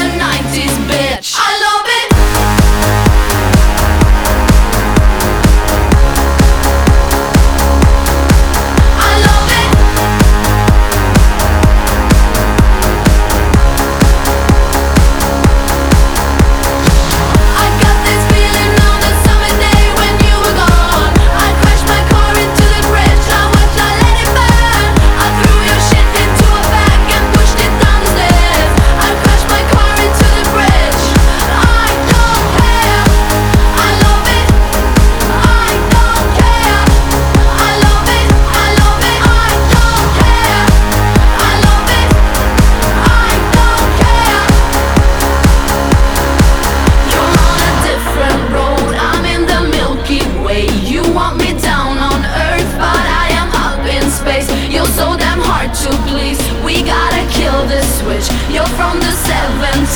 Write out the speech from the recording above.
90s bitch. so damn hard to please We gotta kill this switch You're from the seventh.